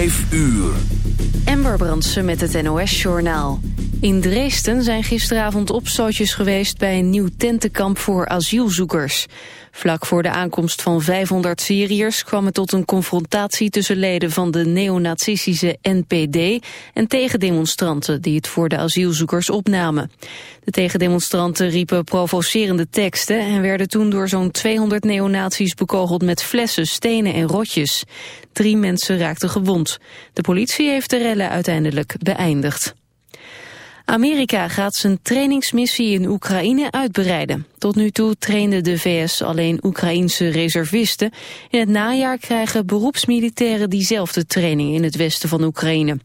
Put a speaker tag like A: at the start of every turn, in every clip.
A: Vijf uur.
B: Ember Brandsen met het NOS-journaal. In Dresden zijn gisteravond opstootjes geweest bij een nieuw tentenkamp voor asielzoekers. Vlak voor de aankomst van 500 Syriërs kwam het tot een confrontatie tussen leden van de neonazistische NPD en tegendemonstranten die het voor de asielzoekers opnamen. De tegendemonstranten riepen provocerende teksten en werden toen door zo'n 200 neonazies bekogeld met flessen, stenen en rotjes. Drie mensen raakten gewond. De politie heeft de rellen uiteindelijk beëindigd. Amerika gaat zijn trainingsmissie in Oekraïne uitbreiden. Tot nu toe trainde de VS alleen Oekraïense reservisten. In het najaar krijgen beroepsmilitairen diezelfde training in het westen van Oekraïne.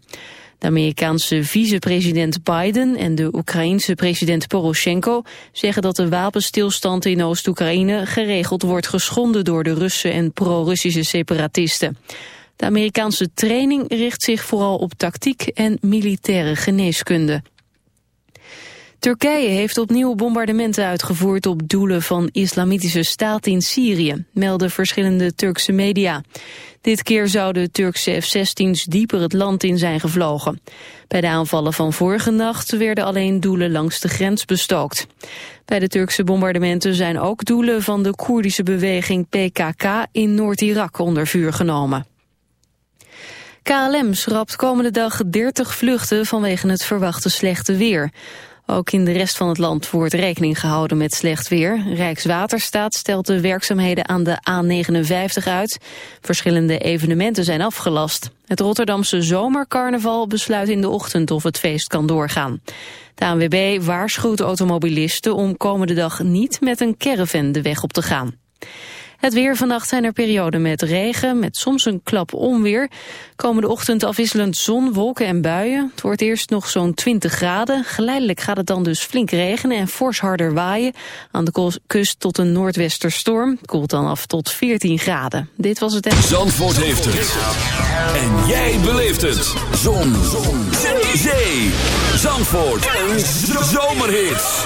B: De Amerikaanse vicepresident Biden en de Oekraïense president Poroshenko zeggen dat de wapenstilstand in Oost-Oekraïne geregeld wordt geschonden door de Russen en pro-Russische separatisten. De Amerikaanse training richt zich vooral op tactiek en militaire geneeskunde. Turkije heeft opnieuw bombardementen uitgevoerd op doelen van islamitische staat in Syrië, melden verschillende Turkse media. Dit keer zouden Turkse F-16's dieper het land in zijn gevlogen. Bij de aanvallen van vorige nacht werden alleen doelen langs de grens bestookt. Bij de Turkse bombardementen zijn ook doelen van de Koerdische beweging PKK in Noord-Irak onder vuur genomen. KLM schrapt komende dag 30 vluchten vanwege het verwachte slechte weer. Ook in de rest van het land wordt rekening gehouden met slecht weer. Rijkswaterstaat stelt de werkzaamheden aan de A59 uit. Verschillende evenementen zijn afgelast. Het Rotterdamse zomercarnaval besluit in de ochtend of het feest kan doorgaan. De ANWB waarschuwt automobilisten om komende dag niet met een caravan de weg op te gaan. Het weer vannacht zijn er perioden met regen, met soms een klap onweer. Komende ochtend afwisselend zon, wolken en buien. Het wordt eerst nog zo'n 20 graden. Geleidelijk gaat het dan dus flink regenen en fors harder waaien. Aan de kust tot een noordwesterstorm. Koelt dan af tot 14 graden. Dit was het...
A: Zandvoort heeft het. En jij beleeft het. Zon. zon. Zee. Zandvoort. Een zomerhit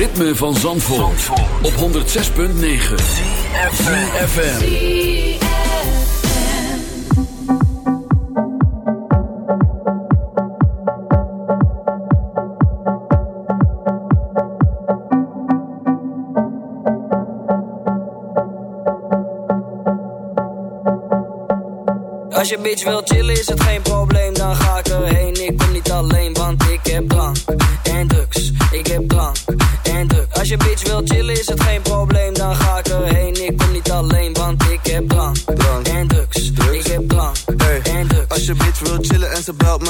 C: Ritme van Zandvoort, Zandvoort. op 106.9 CFFM
D: Als je bitch wil chillen is het geen probleem, dan ga ik erheen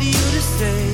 E: you to stay.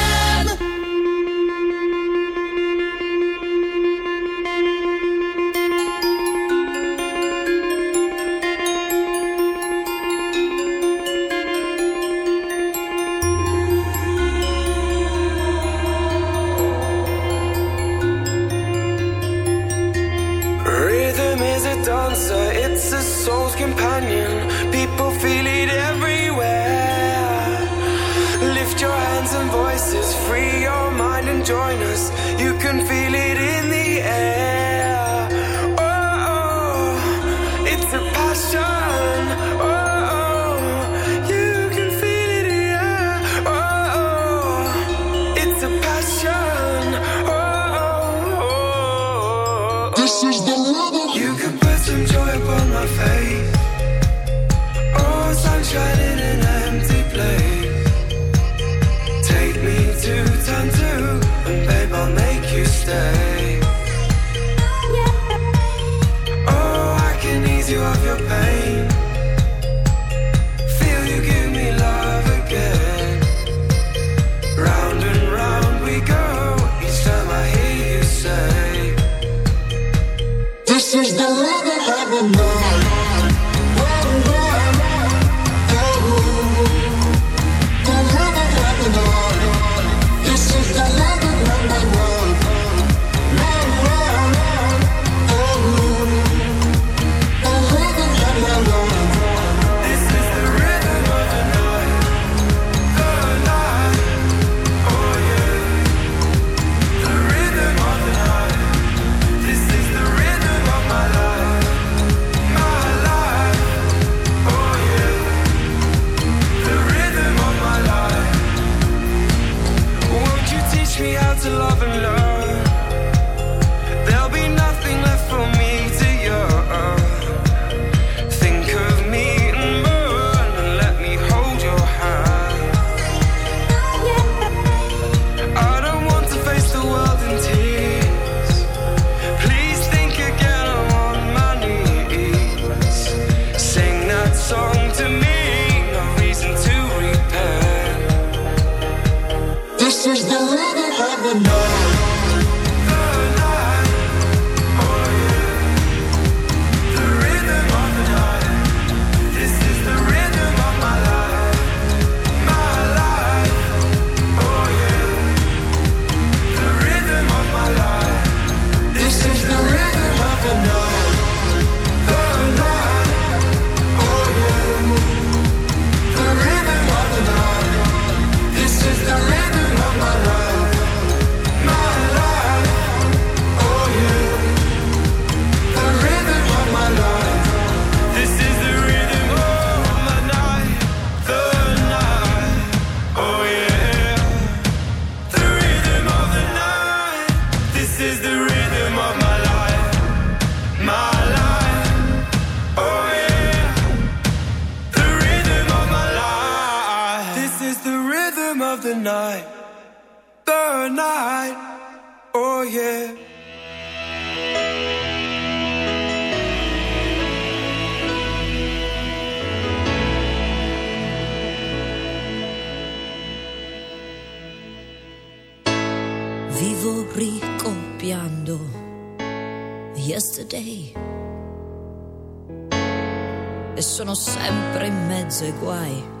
F: The night, the night, oh yeah.
G: Vivo ricopiando yesterday e sono sempre in mezzo ai guai.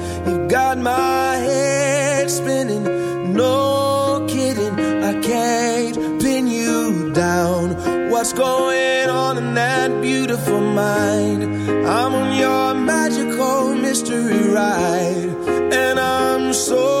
A: beautiful mind? I'm on your magical mystery ride, and I'm so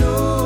H: no